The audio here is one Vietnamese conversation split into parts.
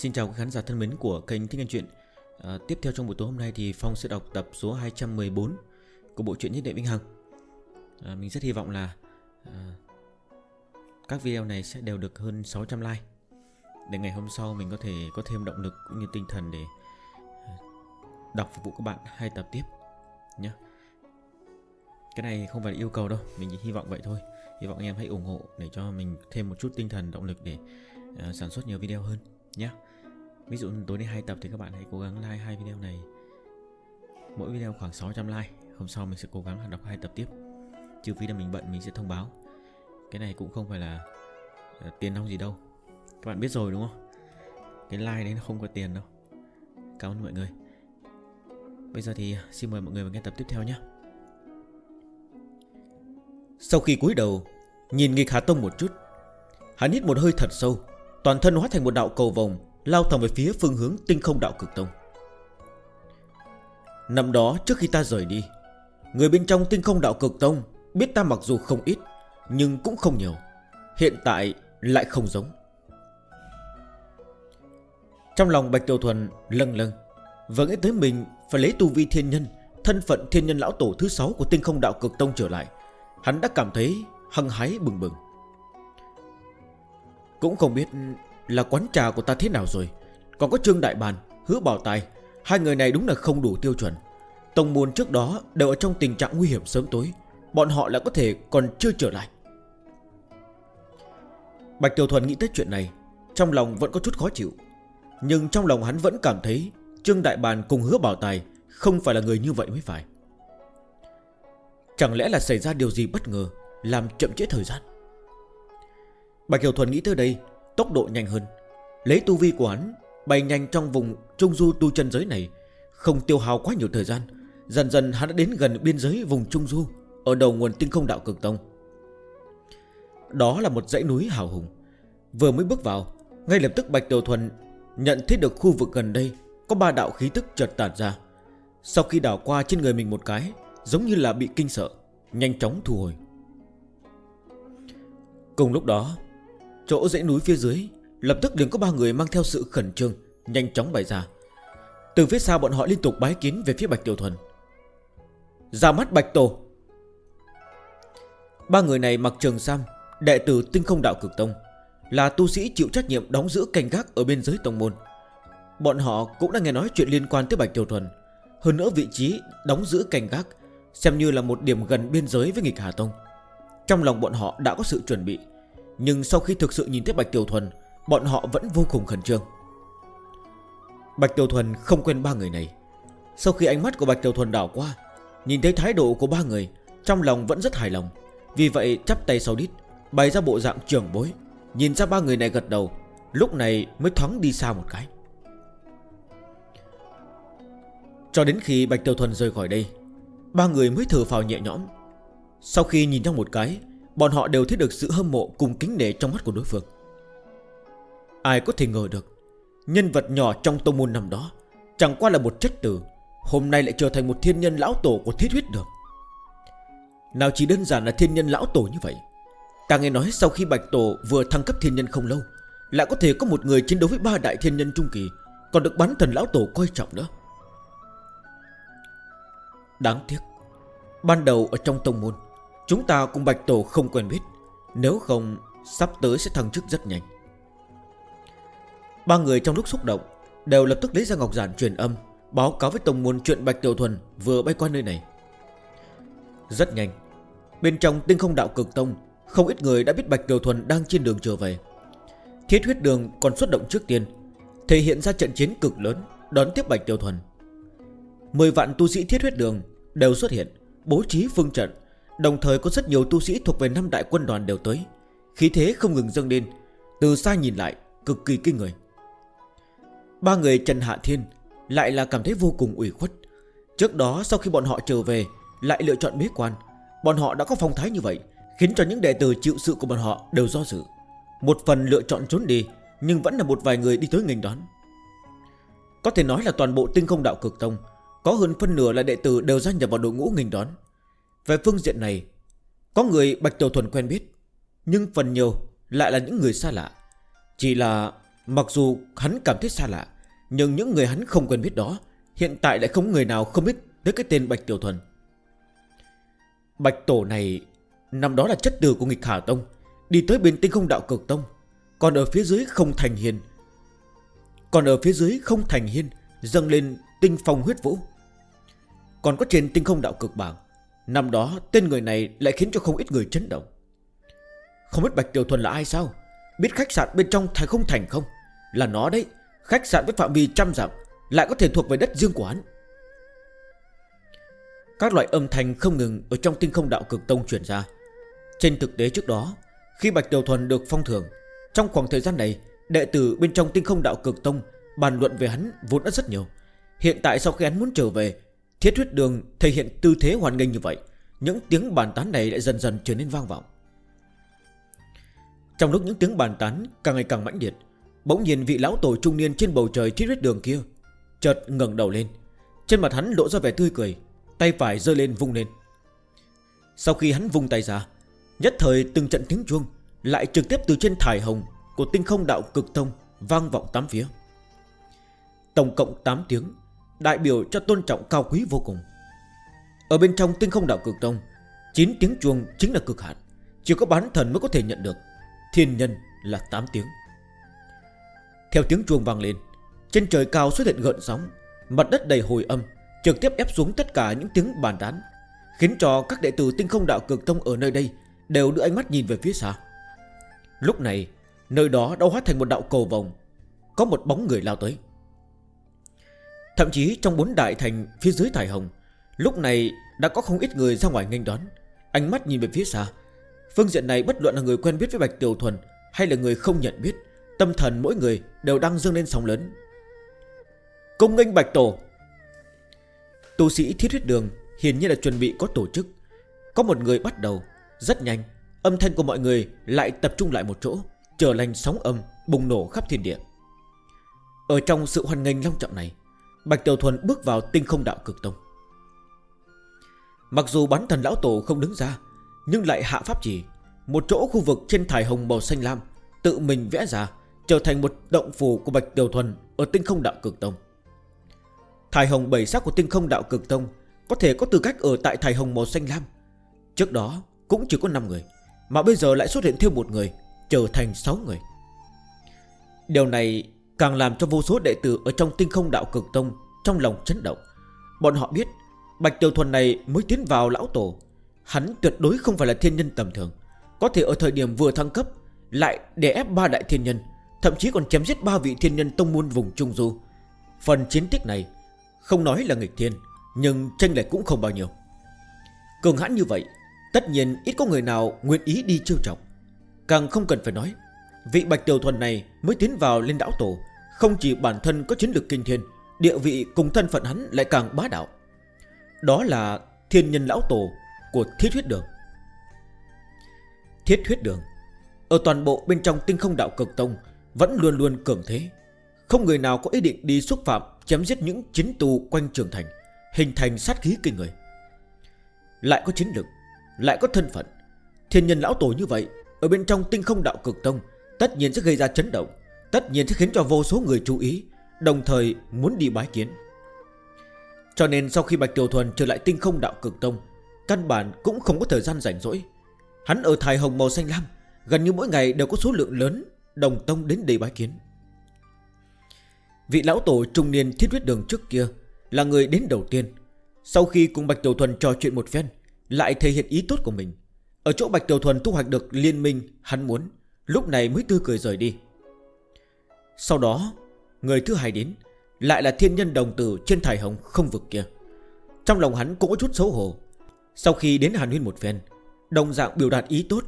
Xin chào các khán giả thân mến của kênh Thích Anh Chuyện. À, Tiếp theo trong buổi tối hôm nay thì Phong sẽ đọc tập số 214 của bộ truyện Nhất Đệ Vĩnh Hằng. À, Mình rất hy vọng là à, các video này sẽ đều được hơn 600 like Để ngày hôm sau mình có thể có thêm động lực cũng như tinh thần để à, đọc phục vụ các bạn hai tập tiếp nhé. Cái này không phải yêu cầu đâu mình chỉ hy vọng vậy thôi. Hy vọng anh em hãy ủng hộ để cho mình thêm một chút tinh thần động lực để uh, sản xuất nhiều video hơn nhé. Ví dụ tối nay hai tập thì các bạn hãy cố gắng like hai video này. Mỗi video khoảng 600 like. Hôm sau mình sẽ cố gắng đọc hai tập tiếp. Trừ phi là mình bận, mình sẽ thông báo. Cái này cũng không phải là ờ, tiền nong gì đâu. Các bạn biết rồi đúng không? Cái like đấy nó không có tiền đâu. Cảm ơn mọi người. Bây giờ thì ờ, xin mời mọi người vào nghe tập tiếp theo nhé. Sau khi cúi đầu, Nhìn nghịch Hà Tông một chút, Hắn hít một hơi thật sâu, Toàn thân hóa thành một đạo cầu vồng Lao thẳng về phía phương hướng tinh không đạo cực tông. Năm đó, trước khi ta rời đi, Người bên trong tinh không đạo cực tông Biết ta mặc dù không ít, Nhưng cũng không nhiều, Hiện tại lại không giống. Trong lòng Bạch Tiểu Thuần lâng lâng, Và nghĩ tới mình phải lấy tu vi thiên nhân, Thân phận thiên nhân lão tổ thứ 6 Của tinh không đạo cực tông trở lại, Hắn đã cảm thấy hăng hái bừng bừng. Cũng không biết là quán trà của ta thế nào rồi? Còn có Trương Đại Bàn, Hứa Bảo Tài Hai người này đúng là không đủ tiêu chuẩn. Tông môn trước đó đều ở trong tình trạng nguy hiểm sớm tối Bọn họ lại có thể còn chưa trở lại. Bạch Tiểu Thuần nghĩ tới chuyện này Trong lòng vẫn có chút khó chịu. Nhưng trong lòng hắn vẫn cảm thấy Trương Đại Bàn cùng Hứa Bảo Tài Không phải là người như vậy mới phải. Chẳng lẽ là xảy ra điều gì bất ngờ Làm chậm chế thời gian? Bạch Hiểu Thuần nghĩ tới đây tốc độ nhanh hơn. Lấy tu vi của hắn, Bay nhanh trong vùng trung du tu chân giới này, Không tiêu hao quá nhiều thời gian, Dần dần hắn đã đến gần biên giới vùng trung du, Ở đầu nguồn tinh không đạo cực tông. Đó là một dãy núi hào hùng. Vừa mới bước vào, Ngay lập tức Bạch Tiểu Thuần Nhận thấy được khu vực gần đây Có ba đạo khí tức chợt tản ra. Sau khi đảo qua trên người mình một cái, Giống như là bị kinh sợ, Nhanh chóng thu hồi. Cùng lúc đó Chỗ dãy núi phía dưới, Lập tức liền có ba người mang theo sự khẩn trương, Nhanh chóng bày ra. Từ phía sau bọn họ liên tục bái kiến về phía Bạch Tiểu Thuần. Ra mắt Bạch Tổ. Ba người này mặc trường sam, Đệ tử tinh không đạo cực tông, Là tu sĩ chịu trách nhiệm đóng giữ canh gác Ở bên giới tông môn. Bọn họ cũng đã nghe nói chuyện liên quan tới Bạch Tiểu Thuần, Hơn nữa vị trí đóng giữ canh gác Xem như là một điểm gần biên giới với nghịch Hà Tông. Trong lòng bọn họ đã có sự chuẩn bị nhưng sau khi thực sự nhìn thấy Bạch Tiểu Thuần, Bọn họ vẫn vô cùng khẩn trương. Bạch Tiểu Thuần không quen ba người này. Sau khi ánh mắt của Bạch Tiểu Thuần đảo qua, Nhìn thấy thái độ của ba người, Trong lòng vẫn rất hài lòng. Vì vậy, chắp tay sau đít, Bày ra bộ dạng trưởng bối, Nhìn ra ba người này gật đầu, Lúc này mới thoáng đi xa một cái. Cho đến khi Bạch Tiểu Thuần rời khỏi đây, Ba người mới thở phào nhẹ nhõm. Sau khi nhìn nhau một cái Bọn họ đều thấy được sự hâm mộ cùng kính nể trong mắt của đối phương. Ai có thể ngờ được, Nhân vật nhỏ trong tông môn năm đó Chẳng qua là một chất tử, Hôm nay lại trở thành một thiên nhân lão tổ của thiết huyết được. Nào chỉ đơn giản là thiên nhân lão tổ như vậy, càng nghe nói sau khi Bạch Tổ vừa thăng cấp thiên nhân không lâu, Lại có thể có một người chiến đấu với ba đại thiên nhân trung kỳ, Còn được bắn thần lão tổ coi trọng nữa. Đáng tiếc, Ban đầu ở trong tông môn Chúng ta cùng Bạch Tổ không quen biết. Nếu không, sắp tới sẽ thăng chức rất nhanh. Ba người trong lúc xúc động Đều lập tức lấy ra ngọc giản truyền âm, Báo cáo với tổng môn chuyện Bạch Tiểu Thuần Vừa bay qua nơi này. Rất nhanh, Bên trong tinh không đạo cực tông, Không ít người đã biết Bạch Tiểu Thuần đang trên đường trở về. Thiết huyết đường còn xuất động trước tiên, Thể hiện ra trận chiến cực lớn, Đón tiếp Bạch Tiểu Thuần. 10 vạn tu sĩ thiết huyết đường đều xuất hiện, Bố trí phương trận Đồng thời có rất nhiều tu sĩ thuộc về năm đại quân đoàn đều tới. Khí thế không ngừng dâng lên, Từ xa nhìn lại, cực kỳ kinh người. Ba người Trần Hạ Thiên Lại là cảm thấy vô cùng ủy khuất. Trước đó, sau khi bọn họ trở về, Lại lựa chọn bế quan. Bọn họ đã có phong thái như vậy, Khiến cho những đệ tử chịu sự của bọn họ đều do dự. Một phần lựa chọn trốn đi, Nhưng vẫn là một vài người đi tới nghênh đón. Có thể nói là toàn bộ tinh không đạo cực tông, Có hơn phân nửa là đệ tử đều gia nhập vào đội ngũ nghênh đón. Về phương diện này, Có người Bạch Tiểu Thuần quen biết, Nhưng phần nhiều lại là những người xa lạ. Chỉ là mặc dù hắn cảm thấy xa lạ, Nhưng những người hắn không quen biết đó Hiện tại lại không người nào không biết Tới cái tên Bạch Tiểu Thuần. Bạch Tổ này, Năm đó là chất tử của nghịch Hà Tông, Đi tới bên tinh không đạo cực Tông, Còn ở phía dưới không thành hiền Còn ở phía dưới không thành hiên, Dâng lên tinh phong huyết vũ. Còn có trên tinh không đạo cực bảng Năm đó, tên người này lại khiến cho không ít người chấn động. Không biết Bạch Tiểu Thuần là ai sao? Biết khách sạn bên trong thành không thành không? Là nó đấy, Khách sạn với phạm vi trăm dặm, Lại có thể thuộc về đất riêng quán. Các loại âm thanh không ngừng Ở trong tinh không đạo cực tông chuyển ra. Trên thực tế trước đó, Khi Bạch Tiểu Thuần được phong thưởng, Trong khoảng thời gian này, Đệ tử bên trong tinh không đạo cực tông Bàn luận về hắn vốn đã rất nhiều. Hiện tại sau khi hắn muốn trở về Thiết huyết đường thể hiện tư thế hoàn nghênh như vậy, Những tiếng bàn tán này lại dần dần trở nên vang vọng. Trong lúc những tiếng bàn tán càng ngày càng mãnh liệt, Bỗng nhìn vị lão tổ trung niên trên bầu trời thiết huyết đường kia Chợt ngẩng đầu lên. Trên mặt hắn lộ ra vẻ tươi cười, Tay phải rơi lên vung lên. Sau khi hắn vung tay ra, Nhất thời từng trận tiếng chuông Lại trực tiếp từ trên thải hồng Của tinh không đạo cực thông Vang vọng tám phía. Tổng cộng 8 tiếng Đại biểu cho tôn trọng cao quý vô cùng. Ở bên trong tinh không đạo cực tông 9 tiếng chuông chính là cực hạn, Chỉ có bán thần mới có thể nhận được. Thiên nhân là 8 tiếng. Theo tiếng chuông vang lên, Trên trời cao xuất hiện gợn sóng, Mặt đất đầy hồi âm, Trực tiếp ép xuống tất cả những tiếng bàn tán, Khiến cho các đệ tử tinh không đạo cực tông ở nơi đây Đều đưa ánh mắt nhìn về phía xa. Lúc này, Nơi đó đã hóa thành một đạo cầu vòng, Có một bóng người lao tới. Thậm chí trong bốn đại thành phía dưới thải hồng, Lúc này đã có không ít người ra ngoài nghênh đón. Ánh mắt nhìn về phía xa. Phương diện này bất luận là người quen biết với Bạch Tiểu Thuần Hay là người không nhận biết, Tâm thần mỗi người đều đang dâng lên sóng lớn. Công nghênh Bạch Tổ. Tu sĩ thiết huyết đường Hiển nhiên là chuẩn bị có tổ chức. Có một người bắt đầu, Rất nhanh, Âm thanh của mọi người lại tập trung lại một chỗ, Trở lành sóng âm bùng nổ khắp thiên địa. Ở trong sự hoan nghênh long trọng này Bạch Tiểu Thuần bước vào tinh không đạo cực tông. Mặc dù Bán thần lão tổ không đứng ra, Nhưng lại hạ pháp chỉ, Một chỗ khu vực trên thải hồng màu xanh lam, Tự mình vẽ ra, Trở thành một động phù của Bạch Tiểu Thuần Ở tinh không đạo cực tông. Thải hồng bảy sắc của tinh không đạo cực tông Có thể có tư cách ở tại thải hồng màu xanh lam. Trước đó cũng chỉ có 5 người, Mà bây giờ lại xuất hiện thêm một người, Trở thành 6 người. Điều này Càng làm cho vô số đệ tử ở trong tinh không đạo cực tông Trong lòng chấn động. Bọn họ biết, Bạch Tiểu Thuần này mới tiến vào lão tổ. Hắn tuyệt đối không phải là thiên nhân tầm thường. Có thể ở thời điểm vừa thăng cấp, Lại để ép ba đại thiên nhân, Thậm chí còn chém giết ba vị thiên nhân tông môn vùng Trung Du. Phần chiến tích này, Không nói là nghịch thiên, Nhưng tranh lệch cũng không bao nhiêu. Cường hãn như vậy, Tất nhiên ít có người nào nguyện ý đi chiêu trọng. Càng không cần phải nói, Vị Bạch Tiểu Thuần này mới tiến vào lên đảo tổ không chỉ bản thân có chiến lược kinh thiên, Địa vị cùng thân phận hắn lại càng bá đạo. Đó là thiên nhân lão tổ Của thiết huyết đường. Thiết huyết đường, Ở toàn bộ bên trong tinh không đạo cực tông, Vẫn luôn luôn cường thế. Không người nào có ý định đi xúc phạm, Chém giết những chiến tù quanh trường thành, Hình thành sát khí kinh người. Lại có chiến lực, Lại có thân phận, Thiên nhân lão tổ như vậy, Ở bên trong tinh không đạo cực tông, Tất nhiên sẽ gây ra chấn động Tất nhiên sẽ khiến cho vô số người chú ý, Đồng thời muốn đi bái kiến. Cho nên sau khi Bạch Tiểu Thuần trở lại tinh không đạo cực tông, Căn bản cũng không có thời gian rảnh rỗi. Hắn ở thài hồng màu xanh lam, Gần như mỗi ngày đều có số lượng lớn Đồng tông đến đầy bái kiến. Vị lão tổ trung niên thiết huyết đường trước kia Là người đến đầu tiên. Sau khi cùng Bạch Tiểu Thuần trò chuyện một phen, Lại thể hiện ý tốt của mình. Ở chỗ Bạch Tiểu Thuần thu hoạch được liên minh Hắn muốn, Lúc này mới tươi cười rời đi. Sau đó, Người thứ hai đến Lại là thiên nhân đồng tử trên thải hồng không vực kia. Trong lòng hắn cũng có chút xấu hổ. Sau khi đến Hàn Huyên một phen, Đồng dạng biểu đạt ý tốt,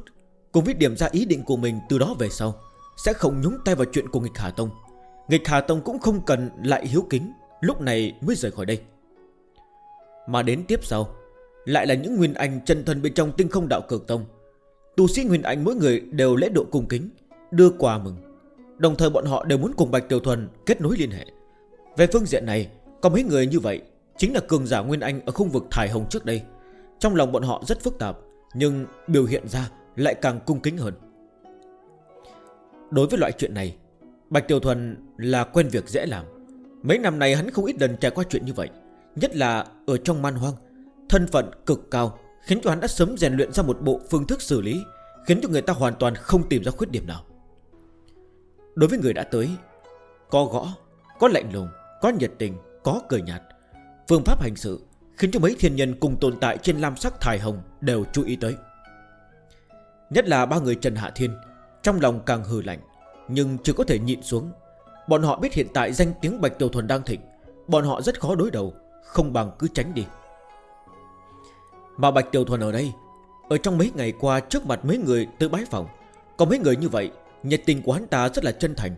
Cùng với điểm ra ý định của mình từ đó về sau, Sẽ không nhúng tay vào chuyện của nghịch Hà Tông. Nghịch Hà Tông cũng không cần lại hiếu kính, Lúc này mới rời khỏi đây. Mà đến tiếp sau, Lại là những nguyên anh chân thân bên trong tinh không đạo cực tông. Tu sĩ nguyên anh mỗi người đều lễ độ cung kính, Đưa quà mừng. Đồng thời bọn họ đều muốn cùng Bạch Tiểu Thuần kết nối liên hệ. Về phương diện này, Có mấy người như vậy Chính là cường giả Nguyên Anh ở khu vực Thải Hồng trước đây. Trong lòng bọn họ rất phức tạp, Nhưng biểu hiện ra lại càng cung kính hơn. Đối với loại chuyện này, Bạch Tiểu Thuần là quen việc dễ làm. Mấy năm này hắn không ít lần trải qua chuyện như vậy, Nhất là ở trong man hoang. Thân phận cực cao, Khiến cho hắn đã sớm rèn luyện ra một bộ phương thức xử lý, Khiến cho người ta hoàn toàn không tìm ra khuyết điểm nào. Đối với người đã tới Có gõ, có lạnh lùng, có nhiệt tình, có cười nhạt. Phương pháp hành sự Khiến cho mấy thiên nhân cùng tồn tại trên lam sắc thải hồng Đều chú ý tới. Nhất là ba người Trần Hạ Thiên Trong lòng càng hừ lạnh Nhưng chưa có thể nhịn xuống. Bọn họ biết hiện tại danh tiếng Bạch Tiểu Thuần đang thịnh Bọn họ rất khó đối đầu Không bằng cứ tránh đi. Mà Bạch Tiểu Thuần ở đây Ở trong mấy ngày qua trước mặt mấy người tới bái phòng Có mấy người như vậy nhật tình của hắn ta rất là chân thành.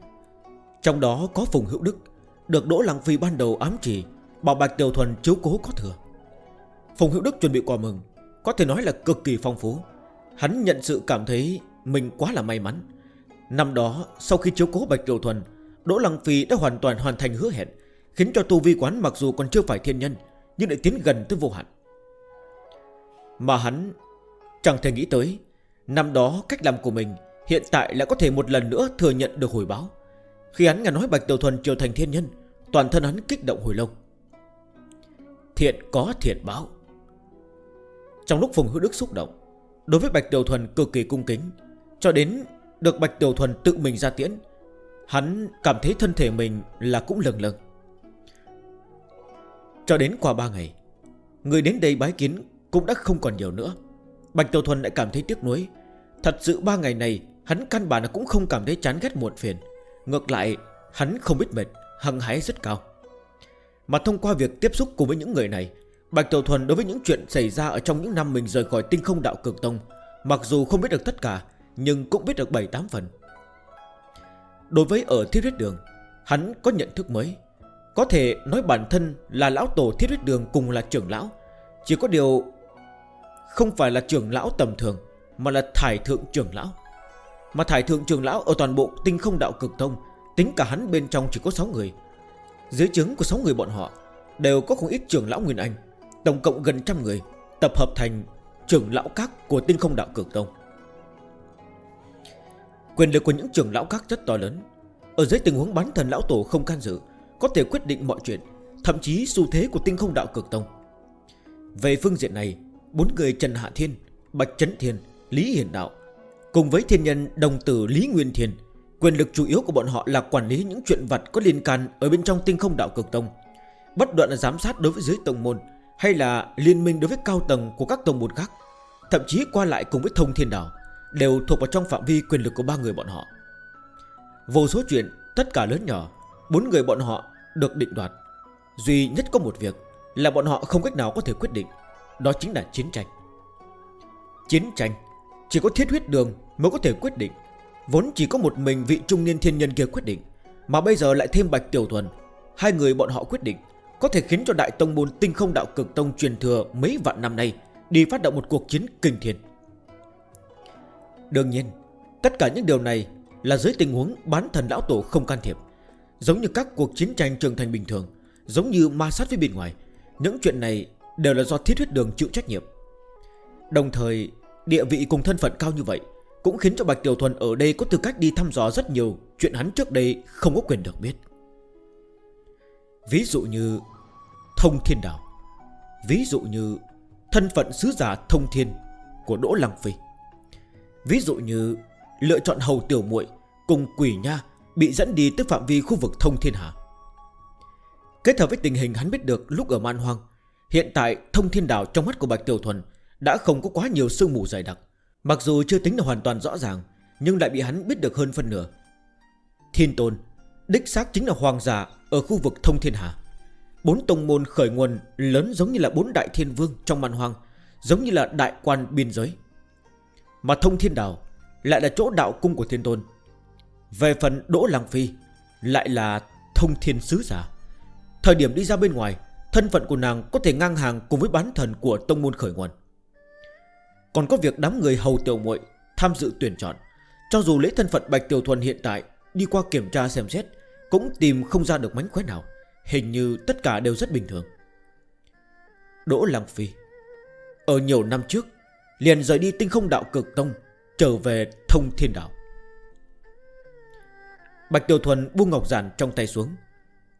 Trong đó có Phùng Hữu Đức, Được Đỗ Lăng Phi ban đầu ám chỉ, Bảo Bạch Tiểu Thuần chiếu cố có thừa. Phùng Hữu Đức chuẩn bị quà mừng, Có thể nói là cực kỳ phong phú. Hắn nhận sự cảm thấy mình quá là may mắn. Năm đó, sau khi chiếu cố Bạch Tiểu Thuần, Đỗ Lăng Phi đã hoàn toàn hoàn thành hứa hẹn, Khiến cho tu vi quán mặc dù còn chưa phải thiên nhân, Nhưng lại tiến gần tới vô hạn. Mà hắn chẳng thể nghĩ tới, Năm đó cách làm của mình Hiện tại lại có thể một lần nữa thừa nhận được hồi báo. Khi hắn nghe nói Bạch Tiểu Thuần trở thành thiên nhân, Toàn thân hắn kích động hồi lâu. Thiện có thiện báo. Trong lúc Phùng Hữu Đức xúc động, Đối với Bạch Tiểu Thuần cực kỳ cung kính, Cho đến được Bạch Tiểu Thuần tự mình ra tiễn, Hắn cảm thấy thân thể mình là cũng lừng lừng Cho đến qua 3 ngày, Người đến đây bái kiến cũng đã không còn nhiều nữa. Bạch Tiểu Thuần lại cảm thấy tiếc nuối. Thật sự 3 ngày này Hắn căn bản là cũng không cảm thấy chán ghét muộn phiền. Ngược lại, hắn không biết mệt, Hăng hái rất cao. Mà thông qua việc tiếp xúc cùng với những người này, Bạch Tiểu Thuần đối với những chuyện xảy ra Ở trong những năm mình rời khỏi tinh không đạo cực tông, Mặc dù không biết được tất cả, Nhưng cũng biết được 7-8 phần. Đối với ở thiết huyết đường, Hắn có nhận thức mới. Có thể nói bản thân là lão tổ thiết huyết đường Cùng là trưởng lão. Chỉ có điều Không phải là trưởng lão tầm thường, Mà là thải thượng trưởng lão. Mà thải thượng trường lão ở toàn bộ tinh không đạo cực thông Tính cả hắn bên trong chỉ có 6 người. Dưới chứng của 6 người bọn họ, Đều có không ít trưởng lão Nguyên Anh, Tổng cộng gần trăm người, Tập hợp thành trưởng lão các của tinh không đạo cực tông. Quyền lực của những trưởng lão các rất to lớn. Ở dưới tình huống bán thần lão tổ không can dự, Có thể quyết định mọi chuyện, Thậm chí xu thế của tinh không đạo cực tông. Về phương diện này, Bốn người Trần Hạ Thiên, Bạch Trấn Thiên, Lý Hiển Đạo Cùng với thiên nhân đồng tử Lý Nguyên thiền, Quyền lực chủ yếu của bọn họ là quản lý những chuyện vật có liên can Ở bên trong tinh không đạo cực tông. Bất đoạn là giám sát đối với dưới tổng môn, Hay là liên minh đối với cao tầng của các tông môn khác, Thậm chí qua lại cùng với thông thiên đảo, Đều thuộc vào trong phạm vi quyền lực của ba người bọn họ. Vô số chuyện, Tất cả lớn nhỏ, Bốn người bọn họ được định đoạt. Duy nhất có một việc Là bọn họ không cách nào có thể quyết định, Đó chính là chiến tranh. Chiến tranh, Chỉ có thiết huyết đường mới có thể quyết định. Vốn chỉ có một mình vị trung niên thiên nhân kia quyết định, Mà bây giờ lại thêm Bạch Tiểu Thuần. Hai người bọn họ quyết định, Có thể khiến cho Đại Tông Môn Tinh Không Đạo Cực Tông truyền thừa mấy vạn năm nay Đi phát động một cuộc chiến kinh thiên. Đương nhiên, Tất cả những điều này là dưới tình huống bán thần lão tổ không can thiệp. Giống như các cuộc chiến tranh trường thành bình thường, Giống như ma sát với bên ngoài, Những chuyện này đều là do thiết huyết đường chịu trách nhiệm. Đồng thời, địa vị cùng thân phận cao như vậy cũng khiến cho Bạch Tiểu Thuần ở đây có tư cách đi thăm dò rất nhiều Chuyện hắn trước đây không có quyền được biết. Ví dụ như Thông Thiên Đảo, Ví dụ như Thân phận sứ giả Thông Thiên Của Đỗ Lăng Phi, Ví dụ như Lựa chọn Hầu Tiểu muội Cùng Quỷ Nha Bị dẫn đi tới phạm vi khu vực Thông Thiên Hà Kết hợp với tình hình hắn biết được lúc ở Man Hoang, Hiện tại Thông Thiên Đảo trong mắt của Bạch Tiểu Thuần Đã không có quá nhiều sương mù dày đặc. Mặc dù chưa tính là hoàn toàn rõ ràng, Nhưng lại bị hắn biết được hơn phần nửa. Thiên tôn, Đích xác chính là hoàng giả Ở khu vực thông thiên hạ Bốn tông môn khởi nguồn lớn giống như là bốn đại thiên vương trong màn hoang, Giống như là đại quan biên giới. Mà thông thiên đảo Lại là chỗ đạo cung của thiên tôn. Về phần đỗ làng phi, Lại là thông thiên sứ giả. Thời điểm đi ra bên ngoài, Thân phận của nàng có thể ngang hàng cùng với bán thần của tông môn khởi nguồn. Còn có việc đám người hầu tiểu muội tham dự tuyển chọn. Cho dù lấy thân phận Bạch Tiểu Thuần hiện tại, Đi qua kiểm tra xem xét, Cũng tìm không ra được mánh khóe nào. Hình như tất cả đều rất bình thường. Đỗ Lăng Phi. Ở nhiều năm trước, Liền rời đi tinh không đạo cực tông, Trở về thông thiên đạo. Bạch Tiểu Thuần buông ngọc giản trong tay xuống.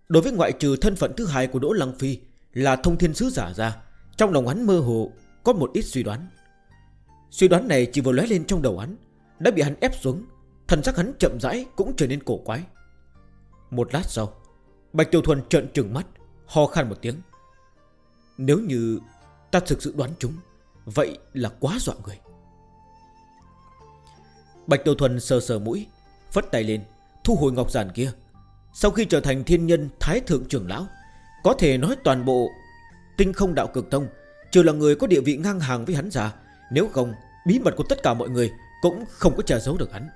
Đối với ngoại trừ thân phận thứ hai của Đỗ Lăng Phi Là thông thiên sứ giả ra, Trong lòng hắn mơ hồ Có một ít suy đoán. Suy đoán này chỉ vừa lóe lên trong đầu hắn, Đã bị hắn ép xuống, Thần sắc hắn chậm rãi cũng trở nên cổ quái. Một lát sau, Bạch Tiểu Thuần trợn trừng mắt, Ho khan một tiếng. Nếu như ta thực sự đoán chúng, Vậy là quá dọa người. Bạch Tiểu Thuần sờ sờ mũi, Phất tay lên, Thu hồi ngọc giản kia. Sau khi trở thành thiên nhân thái thượng trưởng lão, Có thể nói toàn bộ Tinh không đạo cực tông, Trừ là người có địa vị ngang hàng với hắn giả Nếu không Bí mật của tất cả mọi người Cũng không có che giấu được hắn.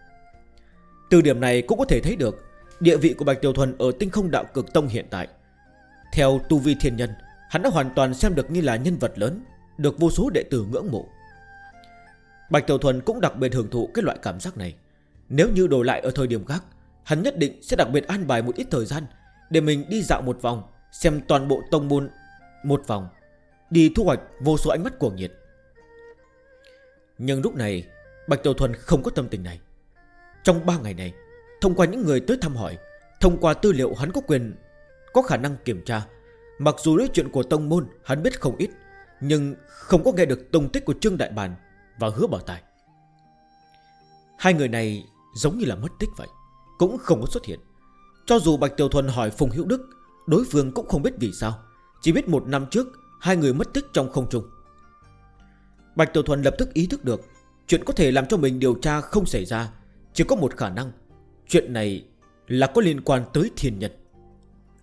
Từ điểm này cũng có thể thấy được Địa vị của Bạch Tiểu Thuần ở tinh không đạo cực tông hiện tại. Theo tu vi thiên nhân, Hắn đã hoàn toàn xem được như là nhân vật lớn, Được vô số đệ tử ngưỡng mộ. Bạch Tiểu Thuần cũng đặc biệt hưởng thụ cái loại cảm giác này. Nếu như đổi lại ở thời điểm khác, Hắn nhất định sẽ đặc biệt an bài một ít thời gian Để mình đi dạo một vòng, Xem toàn bộ tông môn một vòng, Đi thu hoạch vô số ánh mắt cuồng nhiệt. Nhưng lúc này, Bạch Tiểu Thuần không có tâm tình này. Trong 3 ngày này, Thông qua những người tới thăm hỏi, Thông qua tư liệu hắn có quyền, Có khả năng kiểm tra, Mặc dù đối chuyện của Tông Môn hắn biết không ít, Nhưng không có nghe được tông tích của Trương Đại Bàn Và hứa bảo tài. Hai người này giống như là mất tích vậy, Cũng không có xuất hiện. Cho dù Bạch Tiểu Thuần hỏi Phùng Hữu Đức, Đối phương cũng không biết vì sao. Chỉ biết một năm trước, Hai người mất tích trong không trung. Bạch Tiểu Thuần lập tức ý thức được Chuyện có thể làm cho mình điều tra không xảy ra. Chỉ có một khả năng, Chuyện này là có liên quan tới thiên nhân.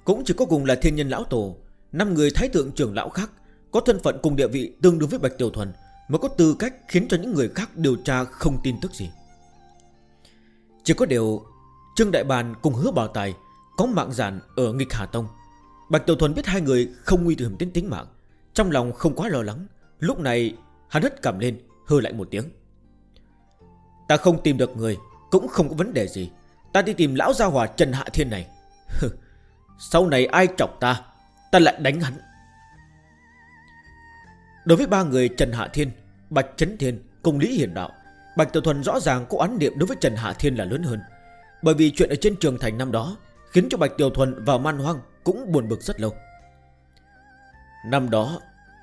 Cũng chỉ có cùng là thiên nhân lão tổ, năm người thái thượng trưởng lão khác Có thân phận cùng địa vị tương đương với Bạch Tiểu Thuần Mới có tư cách khiến cho những người khác điều tra không tin tức gì. Chỉ có điều, Trương Đại Bàn cùng hứa bảo tài Có mạng giản ở nghịch Hà Tông. Bạch Tiểu Thuần biết hai người không nguy hiểm đến tính mạng, Trong lòng không quá lo lắng. Lúc này Hắn hất cầm lên, hư lạnh một tiếng. Ta không tìm được người, Cũng không có vấn đề gì. Ta đi tìm lão gia hòa Trần Hạ Thiên này. Sau này ai chọc ta Ta lại đánh hắn. Đối với ba người Trần Hạ Thiên, Bạch Trấn Thiên cùng Lý Hiển Đạo, Bạch Tiểu Thuần rõ ràng có án niệm đối với Trần Hạ Thiên là lớn hơn. Bởi vì chuyện ở trên trường thành năm đó Khiến cho Bạch Tiểu Thuần vào Man Hoang Cũng buồn bực rất lâu. Năm đó,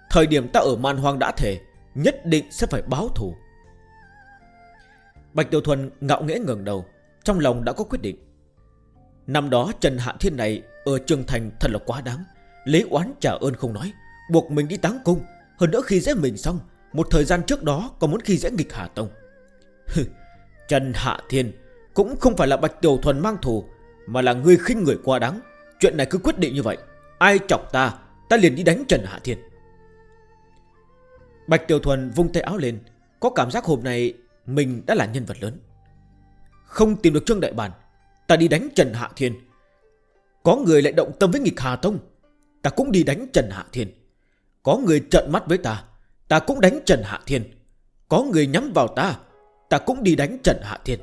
Thời điểm ta ở Man Hoang đã thể Nhất định sẽ phải báo thù. Bạch Tiểu Thuần ngạo nghẽ ngẩng đầu, Trong lòng đã có quyết định. Năm đó Trần Hạ Thiên này Ở Trường Thành thật là quá đáng Lấy oán trả ơn không nói, Buộc mình đi táng cung. Hơn nữa khi dễ mình xong, Một thời gian trước đó còn muốn khi dễ nghịch Hà Tông. Trần Hạ Thiên Cũng không phải là Bạch Tiểu Thuần mang thù, Mà là người khinh người quá đáng. Chuyện này cứ quyết định như vậy, Ai chọc ta Ta liền đi đánh Trần Hạ Thiên. Bạch Tiểu Thuần vung tay áo lên, Có cảm giác hôm nay Mình đã là nhân vật lớn. Không tìm được Trương Đại Bản, Ta đi đánh Trần Hạ Thiên. Có người lại động tâm với nghịch Hà Tông, Ta cũng đi đánh Trần Hạ Thiên. Có người trợn mắt với ta Ta cũng đánh Trần Hạ Thiên. Có người nhắm vào ta Ta cũng đi đánh Trần Hạ Thiên.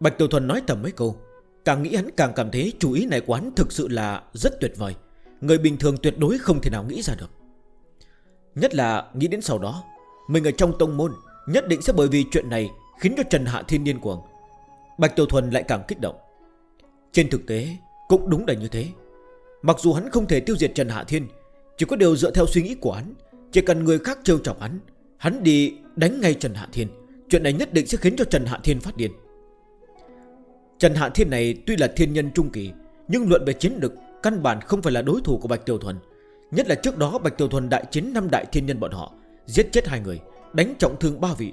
Bạch Tiểu Thuần nói tầm mấy câu, Càng nghĩ hắn càng cảm thấy chú ý này quán thực sự là rất tuyệt vời. Người bình thường tuyệt đối không thể nào nghĩ ra được. Nhất là nghĩ đến sau đó, Mình ở trong tông môn Nhất định sẽ bởi vì chuyện này Khiến cho Trần Hạ Thiên điên cuồng. Bạch Tiểu Thuần lại càng kích động. Trên thực tế, cũng đúng là như thế. Mặc dù hắn không thể tiêu diệt Trần Hạ Thiên, Chỉ có điều dựa theo suy nghĩ của hắn, Chỉ cần người khác trêu chọc hắn Hắn đi đánh ngay Trần Hạ Thiên, Chuyện này nhất định sẽ khiến cho Trần Hạ Thiên phát điên. Trần Hạ Thiên này tuy là thiên nhân trung kỳ, Nhưng luận về chiến lực, Căn bản không phải là đối thủ của Bạch Tiểu Thuần. Nhất là trước đó Bạch Tiểu Thuần đại chiến năm đại thiên nhân bọn họ, Giết chết hai người, Đánh trọng thương ba vị.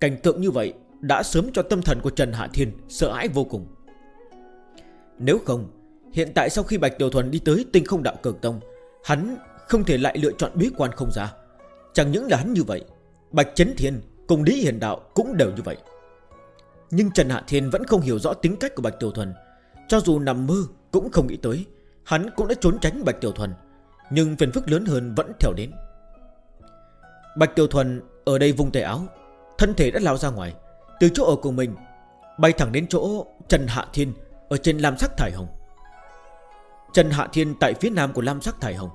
Cảnh tượng như vậy đã sớm cho tâm thần của Trần Hạ Thiên sợ hãi vô cùng. Nếu không, Hiện tại sau khi Bạch Tiểu Thuần đi tới tinh không đạo cường tông, Hắn không thể lại lựa chọn bí quan không ra. Chẳng những là hắn như vậy, Bạch Chấn Thiên cùng Lý Hiền Đạo cũng đều như vậy. Nhưng Trần Hạ Thiên vẫn không hiểu rõ tính cách của Bạch Tiểu Thuần. Cho dù nằm mơ cũng không nghĩ tới, Hắn cũng đã trốn tránh Bạch Tiểu Thuần. Nhưng phiền phức lớn hơn vẫn theo đến. Bạch Tiểu Thuần ở đây vùng tay áo, Thân thể đã lao ra ngoài. Từ chỗ ở của mình, Bay thẳng đến chỗ Trần Hạ Thiên Ở trên Lam Sắc Thải Hồng. Trần Hạ Thiên tại phía nam của Lam Sắc Thải Hồng,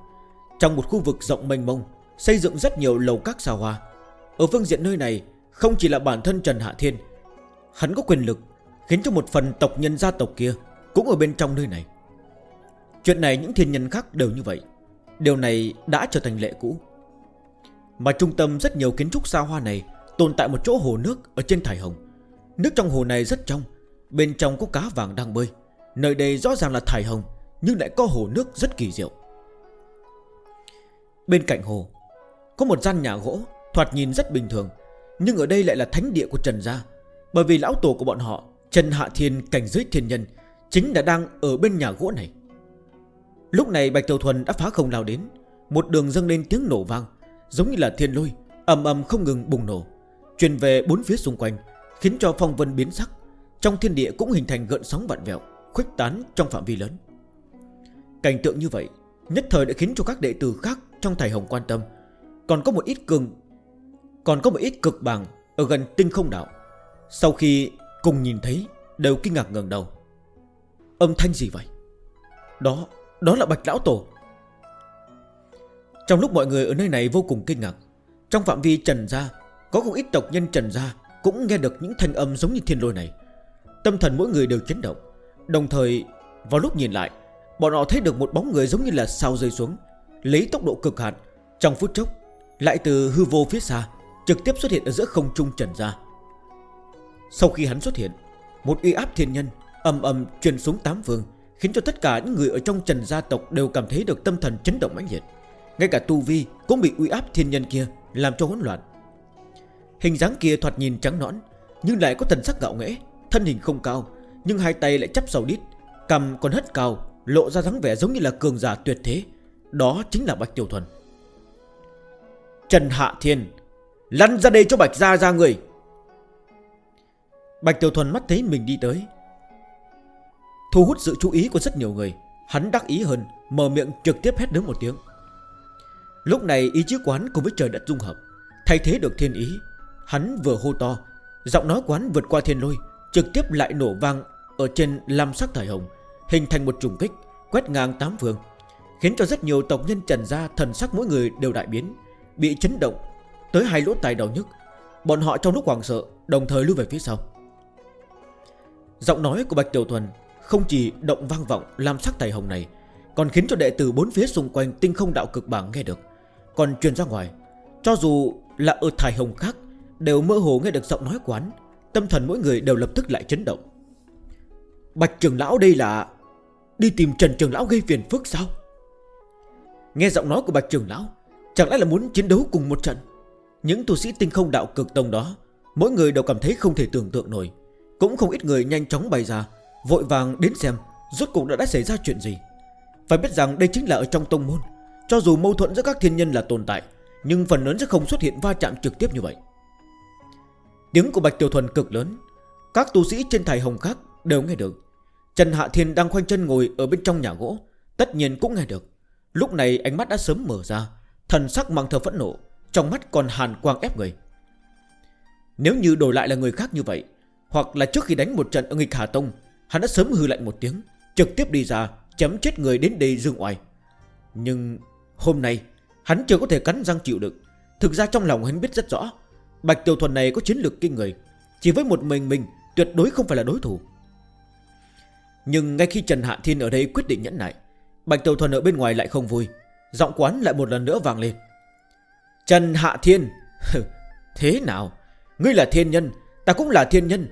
Trong một khu vực rộng mênh mông, Xây dựng rất nhiều lầu các xào hoa. Ở phương diện nơi này, Không chỉ là bản thân Trần Hạ Thiên, Hắn có quyền lực Khiến cho một phần tộc nhân gia tộc kia Cũng ở bên trong nơi này. Chuyện này những thiên nhân khác đều như vậy. Điều này đã trở thành lệ cũ. Mà trung tâm rất nhiều kiến trúc xa hoa này Tồn tại một chỗ hồ nước ở trên thải hồng. Nước trong hồ này rất trong, Bên trong có cá vàng đang bơi. Nơi đây rõ ràng là thải hồng, Nhưng lại có hồ nước rất kỳ diệu. Bên cạnh hồ, Có một gian nhà gỗ Thoạt nhìn rất bình thường, Nhưng ở đây lại là thánh địa của Trần Gia, Bởi vì lão tổ của bọn họ, Trần Hạ Thiên, cảnh giới thiên nhân, Chính đã đang ở bên nhà gỗ này. Lúc này Bạch Tiểu Thuần đã phá không lao đến. Một đường dâng lên tiếng nổ vang, Giống như là thiên lôi, ầm ầm không ngừng bùng nổ, Truyền về bốn phía xung quanh, Khiến cho phong vân biến sắc. Trong thiên địa cũng hình thành gợn sóng vạn vẹo, Khuếch tán trong phạm vi lớn. Cảnh tượng như vậy, Nhất thời đã khiến cho các đệ tử khác trong thầy hồng quan tâm. Còn có một ít cường, Còn có một ít cực bằng Ở gần tinh không đạo. Sau khi cùng nhìn thấy, Đều kinh ngạc ngần đầu. Âm thanh gì vậy? Đó đó là Bạch Lão Tổ Trong lúc mọi người ở nơi này vô cùng kinh ngạc, Trong phạm vi Trần Gia, Có không ít tộc nhân Trần Gia Cũng nghe được những thanh âm giống như thiên lôi này Tâm thần mỗi người đều chấn động Đồng thời, vào lúc nhìn lại, Bọn họ thấy được một bóng người giống như là sao rơi xuống, Lấy tốc độ cực hạn, Trong phút chốc, Lại từ hư vô phía xa, Trực tiếp xuất hiện ở giữa không trung trần gia. Sau khi hắn xuất hiện, Một uy áp thiên nhân Âm âm truyền xuống tám vương. Khiến cho tất cả những người ở trong trần gia tộc Đều cảm thấy được tâm thần chấn động mãnh liệt. Ngay cả Tu Vi cũng bị uy áp thiên nhân kia Làm cho hỗn loạn. Hình dáng kia thoạt nhìn trắng nõn, Nhưng lại có thần sắc gạo nghẽ Thân hình không cao, Nhưng hai tay lại chắp sầu đít Cầm còn hất cao, Lộ ra dáng vẻ giống như là cường giả tuyệt thế. Đó chính là Bạch Tiểu Thuần. Trần Hạ Thiên, Lăn ra đây cho Bạch gia ra người. Bạch Tiểu Thuần mắt thấy mình đi tới Thu hút sự chú ý của rất nhiều người. Hắn đắc ý hơn, Mở miệng trực tiếp hét đứng một tiếng. Lúc này ý chí quán cùng với trời đất dung hợp, Thay thế được thiên ý. Hắn vừa hô to, Giọng nói quán vượt qua thiên lôi, Trực tiếp lại nổ vang Ở trên lam sắc thải hồng, Hình thành một trùng kích, Quét ngang tám phương, Khiến cho rất nhiều tộc nhân trần ra Thần sắc mỗi người đều đại biến, Bị chấn động Tới hai lỗ tài đầu nhất. Bọn họ trong lúc hoàng sợ, Đồng thời lưu về phía sau. Giọng nói của Bạch Tiểu Thuần không chỉ động vang vọng làm sắc tài hồng này, Còn khiến cho đệ tử bốn phía xung quanh tinh không đạo cực bảng nghe được. Còn truyền ra ngoài, Cho dù là ở thải hồng khác, Đều mơ hồ nghe được giọng nói quán, Tâm thần mỗi người đều lập tức lại chấn động. Bạch trường lão đây là Đi tìm Trần trường lão gây phiền phức sao? Nghe giọng nói của bạch trường lão, Chẳng lẽ là muốn chiến đấu cùng một trận? Những tu sĩ tinh không đạo cực tông đó, Mỗi người đều cảm thấy không thể tưởng tượng nổi. Cũng không ít người nhanh chóng bày ra Vội vàng đến xem Rốt cuộc đã đã xảy ra chuyện gì. Phải biết rằng đây chính là ở trong tông môn. Cho dù mâu thuẫn giữa các thiên nhân là tồn tại, Nhưng phần lớn sẽ không xuất hiện va chạm trực tiếp như vậy. Tiếng của Bạch Tiểu Thuần cực lớn. Các tu sĩ trên thải hồng khác đều nghe được. Trần Hạ Thiên đang khoanh chân ngồi ở bên trong nhà gỗ, Tất nhiên cũng nghe được. Lúc này ánh mắt đã sớm mở ra, Thần sắc mang thờ phẫn nộ, Trong mắt còn hàn quang ép người. Nếu như đổi lại là người khác như vậy, Hoặc là trước khi đánh một trận ở nghịch Hà Tông Hắn đã sớm hư lạnh một tiếng, Trực tiếp đi ra chấm chết người đến đây dương ngoài Nhưng hôm nay, Hắn chưa có thể cắn răng chịu đựng Thực ra trong lòng hắn biết rất rõ, Bạch Tiểu Thuần này có chiến lược kinh người. Chỉ với một mình mình, tuyệt đối không phải là đối thủ. Nhưng ngay khi Trần Hạ Thiên ở đây quyết định nhẫn nại, Bạch Tiểu Thuần ở bên ngoài lại không vui. Giọng quán lại một lần nữa vàng lên. Trần Hạ Thiên! Thế nào? Ngươi là thiên nhân, Ta cũng là thiên nhân.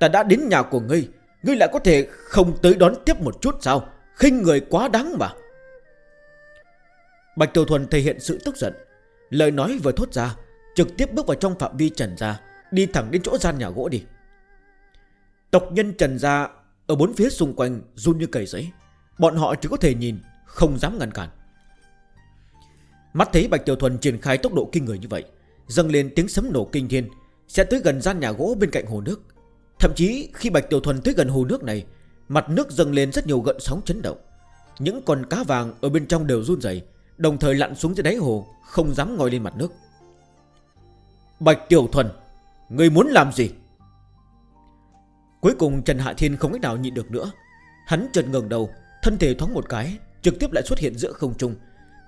Ta đã đến nhà của ngươi Ngươi lại có thể không tới đón tiếp một chút sao? Khinh người quá đáng mà. Bạch Tiểu Thuần thể hiện sự tức giận. Lời nói vừa thốt ra, Trực tiếp bước vào trong phạm vi Trần Gia, Đi thẳng đến chỗ gian nhà gỗ đi. Tộc nhân Trần Gia Ở bốn phía xung quanh run như cầy giấy Bọn họ chỉ có thể nhìn, Không dám ngăn cản. Mắt thấy Bạch Tiểu Thuần triển khai tốc độ kinh người như vậy, Dâng lên tiếng sấm nổ kinh thiên, Sẽ tới gần gian nhà gỗ bên cạnh hồ nước. Thậm chí, khi Bạch Tiểu Thuần tới gần hồ nước này, Mặt nước dâng lên rất nhiều gợn sóng chấn động. Những con cá vàng ở bên trong đều run dày Đồng thời lặn xuống dưới đáy hồ, Không dám ngồi lên mặt nước. Bạch Tiểu Thuần, Người muốn làm gì? Cuối cùng Trần Hạ Thiên không cách nào nhịn được nữa. Hắn chợt ngừng đầu, Thân thể thoáng một cái, Trực tiếp lại xuất hiện giữa không trung.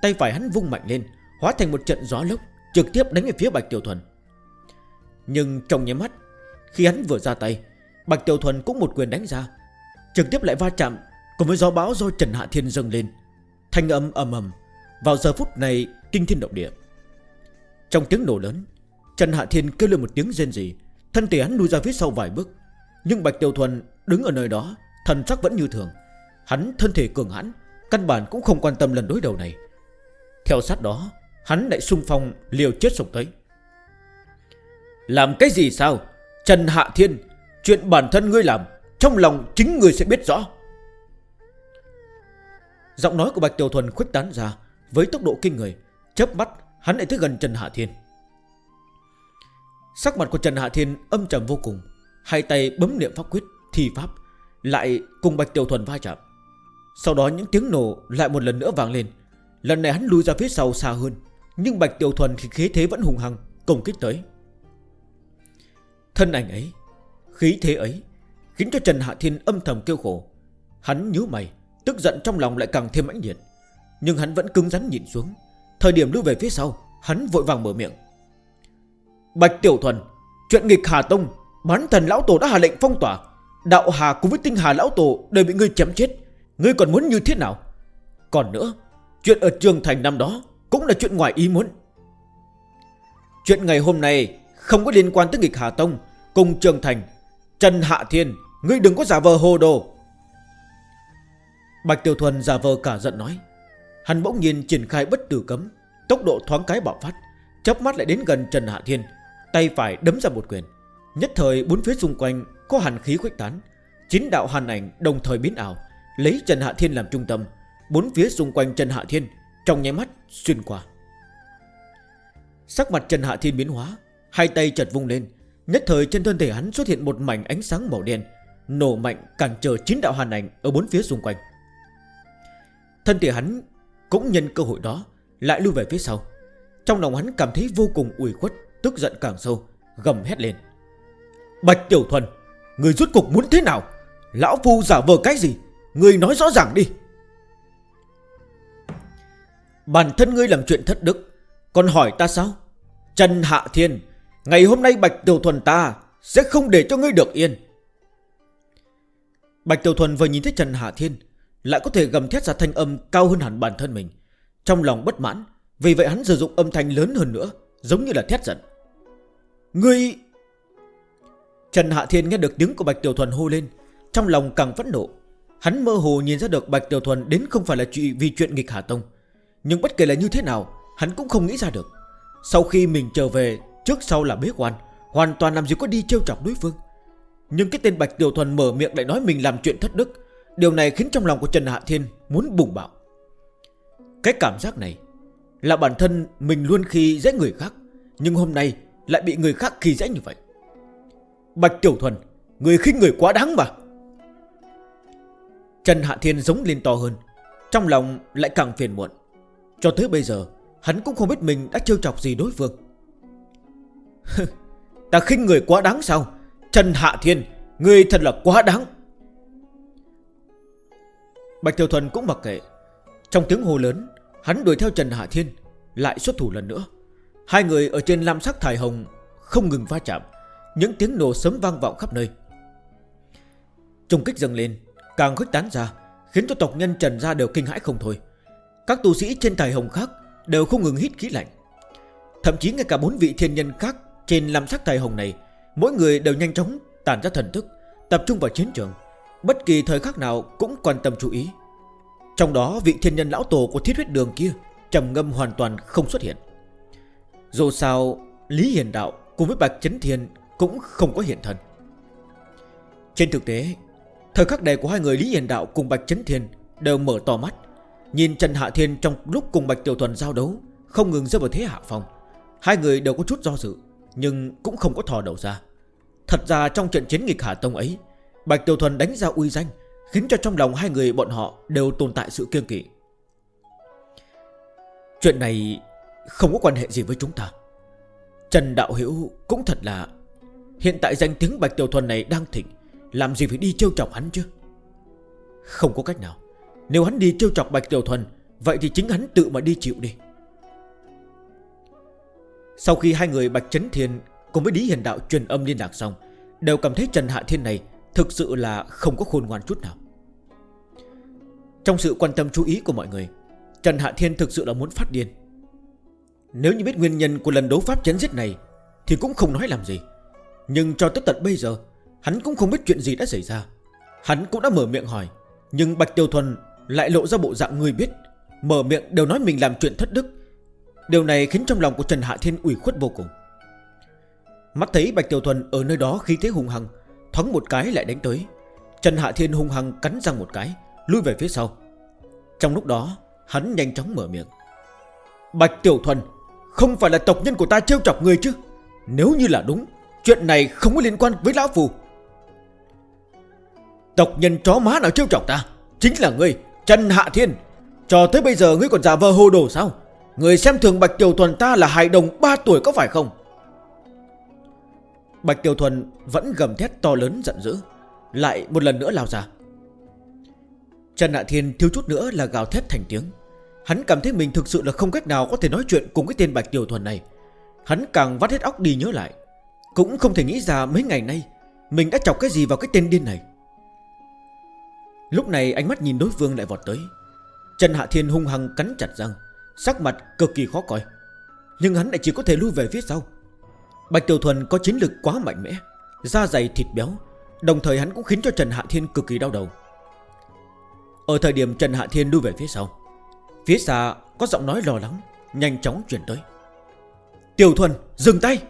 Tay phải hắn vung mạnh lên, Hóa thành một trận gió lốc, Trực tiếp đánh về phía Bạch Tiểu Thuần. Nhưng trong nháy mắt khi hắn vừa ra tay, Bạch Tiểu Thuần cũng một quyền đánh ra. Trực tiếp lại va chạm Cùng với gió bão do Trần Hạ Thiên dâng lên. Thanh âm ầm ầm. Vào giờ phút này, kinh thiên động địa. Trong tiếng nổ lớn, Trần Hạ Thiên kêu lên một tiếng rên rỉ. Thân thể hắn lùi ra phía sau vài bước. Nhưng Bạch Tiểu Thuần đứng ở nơi đó, Thần sắc vẫn như thường. Hắn thân thể cường hãn, Căn bản cũng không quan tâm lần đối đầu này. Theo sát đó, Hắn lại xung phong liều chết sổng tới. Làm cái gì sao? Trần Hạ Thiên, Chuyện bản thân ngươi làm, Trong lòng chính ngươi sẽ biết rõ. Giọng nói của Bạch Tiểu Thuần khuếch tán ra, Với tốc độ kinh người, chớp mắt, hắn lại tới gần Trần Hạ Thiên. Sắc mặt của Trần Hạ Thiên âm trầm vô cùng, Hai tay bấm niệm pháp quyết, Thi pháp, Lại cùng Bạch Tiểu Thuần va chạm. Sau đó những tiếng nổ lại một lần nữa vang lên. Lần này hắn lùi ra phía sau xa hơn, Nhưng Bạch Tiểu Thuần thì khí thế vẫn hùng hăng, Công kích tới. Thân ảnh ấy, Khí thế ấy Khiến cho Trần Hạ Thiên âm thầm kêu khổ. Hắn nhớ mày, Tức giận trong lòng lại càng thêm mãnh liệt. Nhưng hắn vẫn cứng rắn nhìn xuống. Thời điểm lưu về phía sau, Hắn vội vàng mở miệng. Bạch Tiểu Thuần, Chuyện nghịch Hà Tông, Bán thần lão tổ đã hạ lệnh phong tỏa. Đạo Hà cùng với tinh Hà lão tổ đều bị ngươi chém chết. Ngươi còn muốn như thế nào? Còn nữa, Chuyện ở trường thành năm đó Cũng là chuyện ngoài ý muốn. Chuyện ngày hôm nay không có liên quan tới nghịch Hà Tông, Cùng Trường Thành. Trần Hạ Thiên, Ngươi đừng có giả vờ hồ đồ. Bạch Tiểu Thuần giả vờ cả giận nói. Hắn bỗng nhiên triển khai bất tử cấm, Tốc độ thoáng cái bạo phát, chớp mắt lại đến gần Trần Hạ Thiên, Tay phải đấm ra một quyền. Nhất thời bốn phía xung quanh có hàn khí khuếch tán, Chín đạo hàn ảnh đồng thời biến ảo, Lấy Trần Hạ Thiên làm trung tâm. Bốn phía xung quanh Trần Hạ Thiên Trong nháy mắt xuyên qua. Sắc mặt Trần Hạ Thiên biến hóa Hai tay chật vung lên. Nhất thời trên thân thể hắn xuất hiện một mảnh ánh sáng màu đen, Nổ mạnh cản trở chín đạo hàn ảnh Ở bốn phía xung quanh. Thân thể hắn cũng nhân cơ hội đó Lại lưu về phía sau. Trong lòng hắn cảm thấy vô cùng ủi khuất, Tức giận càng sâu, gầm hét lên. Bạch Tiểu Thuần, Người rút cục muốn thế nào? Lão Phu giả vờ cái gì? Người nói rõ ràng đi. Bản thân ngươi làm chuyện thất đức, Còn hỏi ta sao? Trần Hạ Thiên Ngày hôm nay Bạch Tiểu Thuần ta Sẽ không để cho ngươi được yên. Bạch Tiểu Thuần vừa nhìn thấy Trần Hạ Thiên, Lại có thể gầm thét ra thanh âm cao hơn hẳn bản thân mình. Trong lòng bất mãn, Vì vậy hắn sử dụng âm thanh lớn hơn nữa, Giống như là thét giận. Ngươi! Trần Hạ Thiên nghe được tiếng của Bạch Tiểu Thuần hô lên, Trong lòng càng phẫn nộ. Hắn mơ hồ nhìn ra được Bạch Tiểu Thuần đến không phải là chuyện vì chuyện nghịch Hà Tông. Nhưng bất kể là như thế nào, Hắn cũng không nghĩ ra được. Sau khi mình trở về Trước sau là bế quan, Hoàn toàn làm gì có đi trêu chọc đối phương. Nhưng cái tên Bạch Tiểu Thuần mở miệng lại nói mình làm chuyện thất đức. Điều này khiến trong lòng của Trần Hạ Thiên muốn bùng bạo. Cái cảm giác này Là bản thân mình luôn khi dễ người khác, Nhưng hôm nay lại bị người khác khi dễ như vậy. Bạch Tiểu Thuần, Người khinh người quá đáng mà. Trần Hạ Thiên giống lên to hơn, Trong lòng lại càng phiền muộn. Cho tới bây giờ, Hắn cũng không biết mình đã trêu chọc gì đối phương. Ta khinh người quá đáng sao? Trần Hạ Thiên, Người thật là quá đáng. Bạch Thiều Thuần cũng mặc kệ. Trong tiếng hồ lớn, Hắn đuổi theo Trần Hạ Thiên, Lại xuất thủ lần nữa. Hai người ở trên lam sắc thải hồng Không ngừng va chạm. Những tiếng nổ sớm vang vọng khắp nơi. Trùng kích dâng lên, Càng khuếch tán ra, Khiến cho tộc nhân Trần ra đều kinh hãi không thôi. Các tu sĩ trên thải hồng khác Đều không ngừng hít khí lạnh. Thậm chí ngay cả bốn vị thiên nhân khác trên làm sắc thầy hồng này, Mỗi người đều nhanh chóng tản ra thần thức, Tập trung vào chiến trường. Bất kỳ thời khắc nào cũng quan tâm chú ý. Trong đó, vị thiên nhân lão tổ của thiết huyết đường kia trầm ngâm hoàn toàn không xuất hiện. Dù sao, Lý Hiền Đạo cùng với Bạch Chấn Thiên Cũng không có hiện thần Trên thực tế, Thời khắc này của hai người Lý Hiền Đạo cùng Bạch Chấn Thiên Đều mở to mắt. Nhìn Trần Hạ Thiên trong lúc cùng Bạch Tiểu Thuần giao đấu, Không ngừng rơi vào thế hạ phòng. Hai người đều có chút do dự. Nhưng cũng không có thò đầu ra. Thật ra trong trận chiến nghịch Hà Tông ấy Bạch Tiểu Thuần đánh ra uy danh Khiến cho trong lòng hai người bọn họ đều tồn tại sự kiêng kỵ. Chuyện này không có quan hệ gì với chúng ta. Trần Đạo Hiểu cũng thật là Hiện tại danh tiếng Bạch Tiểu Thuần này đang thịnh, Làm gì phải đi trêu chọc hắn chứ? Không có cách nào. Nếu hắn đi trêu chọc Bạch Tiểu Thuần Vậy thì chính hắn tự mà đi chịu đi. Sau khi hai người Bạch Trấn Thiên cùng với Lý Hiền Đạo truyền âm liên lạc xong, Đều cảm thấy Trần Hạ Thiên này thực sự là không có khôn ngoan chút nào. Trong sự quan tâm chú ý của mọi người, Trần Hạ Thiên thực sự là muốn phát điên. Nếu như biết nguyên nhân của lần đấu pháp chấn giết này, Thì cũng không nói làm gì. Nhưng cho tới tận bây giờ, Hắn cũng không biết chuyện gì đã xảy ra. Hắn cũng đã mở miệng hỏi, Nhưng Bạch Tiêu Thuần lại lộ ra bộ dạng người biết, Mở miệng đều nói mình làm chuyện thất đức Điều này khiến trong lòng của Trần Hạ Thiên ủy khuất vô cùng. Mắt thấy Bạch Tiểu Thuần ở nơi đó khí thế hung hăng, Thoáng một cái lại đánh tới. Trần Hạ Thiên hung hăng cắn răng một cái, Lui về phía sau. Trong lúc đó, hắn nhanh chóng mở miệng. Bạch Tiểu Thuần, Không phải là tộc nhân của ta trêu chọc người chứ? Nếu như là đúng, Chuyện này không có liên quan với Lão Phù. Tộc nhân chó má nào trêu chọc ta? Chính là ngươi, Trần Hạ Thiên. Cho tới bây giờ ngươi còn giả vờ hồ đồ sao? Người xem thường Bạch Tiểu Thuần ta là hài đồng 3 tuổi có phải không? Bạch Tiểu Thuần vẫn gầm thét to lớn giận dữ, Lại một lần nữa lao ra. Trần hạ Thiên thiếu chút nữa là gào thét thành tiếng. Hắn cảm thấy mình thực sự là không cách nào có thể nói chuyện cùng cái tên Bạch Tiểu Thuần này. Hắn càng vắt hết óc đi nhớ lại. Cũng không thể nghĩ ra mấy ngày nay Mình đã chọc cái gì vào cái tên điên này. Lúc này ánh mắt nhìn đối phương lại vọt tới. Trần Hạ Thiên hung hăng cắn chặt răng. Sắc mặt cực kỳ khó coi. Nhưng hắn lại chỉ có thể lui về phía sau. Bạch Tiểu Thuần có chiến lực quá mạnh mẽ, Da dày thịt béo, Đồng thời hắn cũng khiến cho Trần Hạ Thiên cực kỳ đau đầu. Ở thời điểm Trần Hạ Thiên lui về phía sau, Phía xa có giọng nói lo lắng, Nhanh chóng chuyển tới. Tiểu Thuần, dừng tay!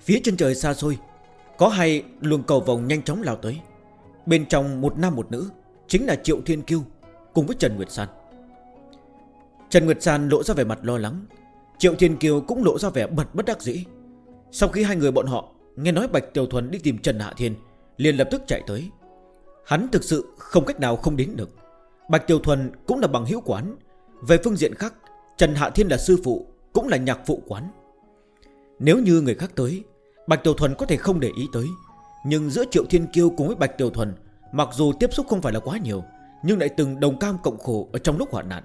Phía trên trời xa xôi, Có hai luồng cầu vòng nhanh chóng lao tới. Bên trong một nam một nữ, Chính là Triệu Thiên Kiêu Cùng với Trần Nguyệt San. Trần Nguyệt San lộ ra vẻ mặt lo lắng. Triệu Thiên Kiều cũng lộ ra vẻ bật bất đắc dĩ. Sau khi hai người bọn họ Nghe nói Bạch Tiểu Thuần đi tìm Trần Hạ Thiên, liền lập tức chạy tới. Hắn thực sự không cách nào không đến được. Bạch Tiểu Thuần cũng là bằng hữu quán. Về phương diện khác, Trần Hạ Thiên là sư phụ, Cũng là nhạc phụ quán. Nếu như người khác tới, Bạch Tiểu Thuần có thể không để ý tới. Nhưng giữa Triệu Thiên Kiêu cùng với Bạch Tiểu Thuần, Mặc dù tiếp xúc không phải là quá nhiều, Nhưng lại từng đồng cam cộng khổ ở Trong lúc hoạn nạn.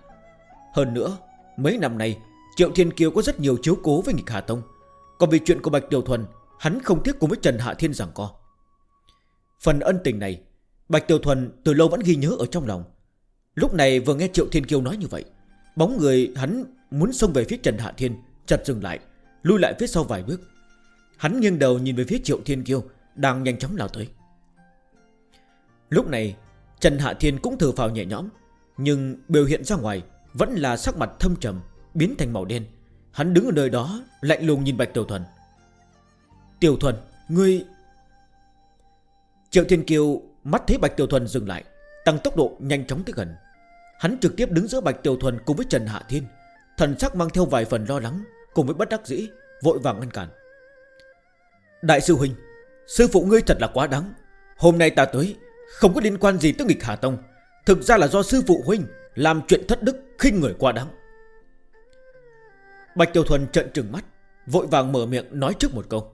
Hơn nữa, Mấy năm nay, Triệu Thiên kiêu có rất nhiều chiếu cố với nghịch Hà Tông. Còn vì chuyện của Bạch Tiểu Thuần, Hắn không tiếc cùng với Trần Hạ Thiên giảng co. Phần ân tình này, Bạch Tiểu Thuần từ lâu vẫn ghi nhớ ở trong lòng. Lúc này vừa nghe Triệu Thiên Kiêu nói như vậy, Bóng người hắn muốn xông về phía Trần Hạ Thiên chặt dừng lại, Lui lại phía sau vài bước. Hắn nghiêng đầu nhìn về phía Triệu Thiên Kiêu Đang nhanh chóng lao tới. Lúc này, Trần Hạ Thiên cũng thử vào nhẹ nhõm, Nhưng biểu hiện ra ngoài vẫn là sắc mặt thâm trầm, Biến thành màu đen. Hắn đứng ở nơi đó, lạnh lùng nhìn Bạch Tiểu Thuần. Tiểu Thuần, Ngươi Triệu Thiên Kiều mắt thấy Bạch Tiểu Thuần dừng lại, Tăng tốc độ nhanh chóng tới gần. Hắn trực tiếp đứng giữa Bạch Tiểu Thuần cùng với Trần Hạ Thiên, Thần sắc mang theo vài phần lo lắng, Cùng với bất đắc dĩ, Vội vàng ngăn cản. Đại sư Huynh, Sư phụ ngươi thật là quá đáng. Hôm nay ta tới, Không có liên quan gì tới nghịch Hà Tông. Thực ra là do sư phụ Huynh làm chuyện thất đức khinh người qua đáng. Bạch Tiểu Thuần trận trừng mắt, Vội vàng mở miệng nói trước một câu.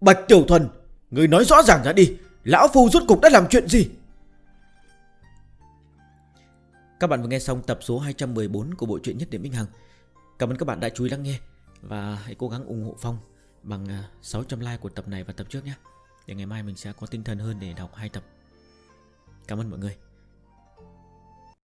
Bạch Tiểu Thuần, Người nói rõ ràng ra đi, Lão Phu rốt cục đã làm chuyện gì? Các bạn vừa nghe xong tập số 214 của bộ truyện Nhất Điểm Minh Hằng. Cảm ơn các bạn đã chú ý lắng nghe Và hãy cố gắng ủng hộ Phong Bằng à, 600 like của tập này và tập trước nhé. Để ngày mai mình sẽ có tinh thần hơn để đọc hai tập. Cảm ơn mọi người.